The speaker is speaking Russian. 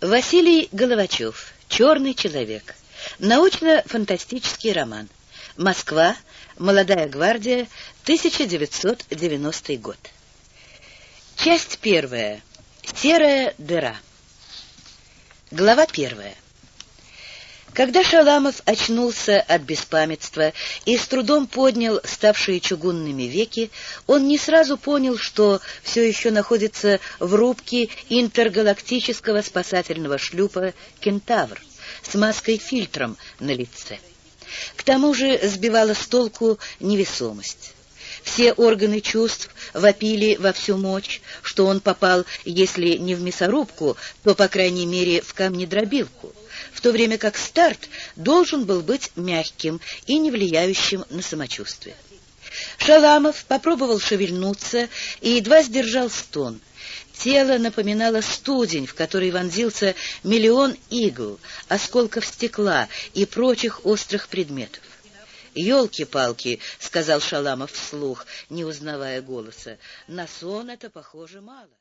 Василий Головачев. «Черный человек». Научно-фантастический роман. Москва. Молодая гвардия. 1990 год. Часть первая. Серая дыра. Глава первая. Когда Шаламов очнулся от беспамятства и с трудом поднял ставшие чугунными веки, он не сразу понял, что все еще находится в рубке интергалактического спасательного шлюпа «Кентавр» с маской-фильтром на лице. К тому же сбивала с толку невесомость. Все органы чувств вопили во всю мощь, что он попал, если не в мясорубку, то, по крайней мере, в камнедробилку в то время как старт должен был быть мягким и не влияющим на самочувствие. Шаламов попробовал шевельнуться и едва сдержал стон. Тело напоминало студень, в который вонзился миллион игл, осколков стекла и прочих острых предметов. «Елки-палки», — сказал Шаламов вслух, не узнавая голоса, — «на сон это похоже мало».